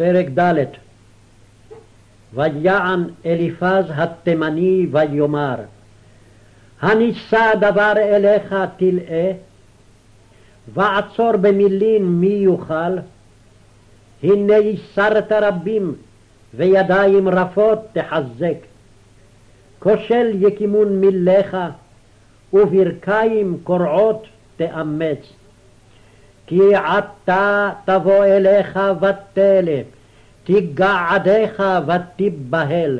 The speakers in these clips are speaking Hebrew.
פרק ד' ויען אליפז התימני ויאמר הנישא דבר אליך תלאה ועצור במילין מי יוכל הנה ייסרת רבים וידיים רפות תחזק כושל יקימון מיליך וברכיים קורעות תאמץ כי עתה תבוא אליך ותלך, תיגע עדיך ותיבהל.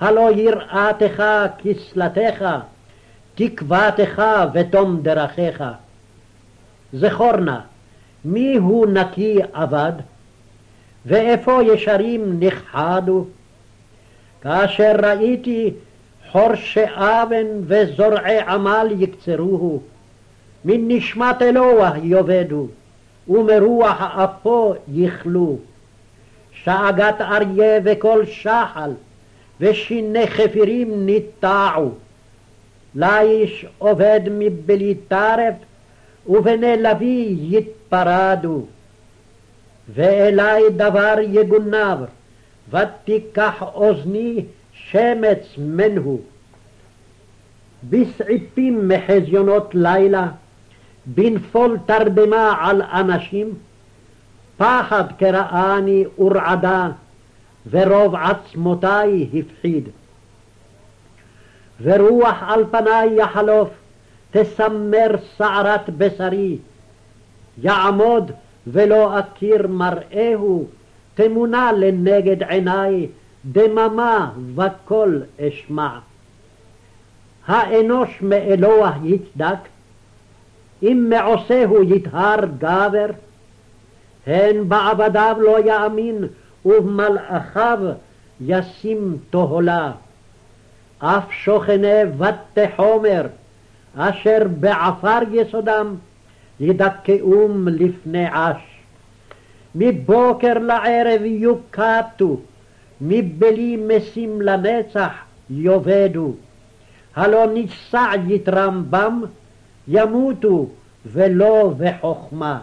הלא יראתך כסלתך, תקוותך ותום דרכיך. זכור נא, מי הוא נקי אבד? ואיפה ישרים נכחדו? כאשר ראיתי חורשי אבן וזורעי עמל יקצרוהו, מנשמת אלוה יאבדו, ומרוח אפו יכלו. שאגת אריה וכל שחל, ושיני חפירים ניטעו. ליש עובד מבלי טרף, ובני לביא יתפרדו. ואלי דבר יגונב, ותיקח אוזני שמץ מנהו. בסעיפים מחזיונות לילה, בנפול תרדמה על אנשים, פחד קראני ורעדה, ורוב עצמותי הפחיד. ורוח על פניי יחלוף, תסמר שערת בשרי, יעמוד ולא אכיר מראהו, תמונה לנגד עיניי, דממה וקול אשמע. האנוש מאלוה יצדק, אם מעושהו יטהר גבר, הן בעבדיו לא יאמין, ובמלאכיו ישים תהלה. אף שוכני בתי חומר, אשר בעפר יסודם, ידכאום לפני עש. מבוקר לערב יוקטו, מבלי משים לנצח יאבדו. הלא נישא יתרם בם, ימותו ולא בחוכמה.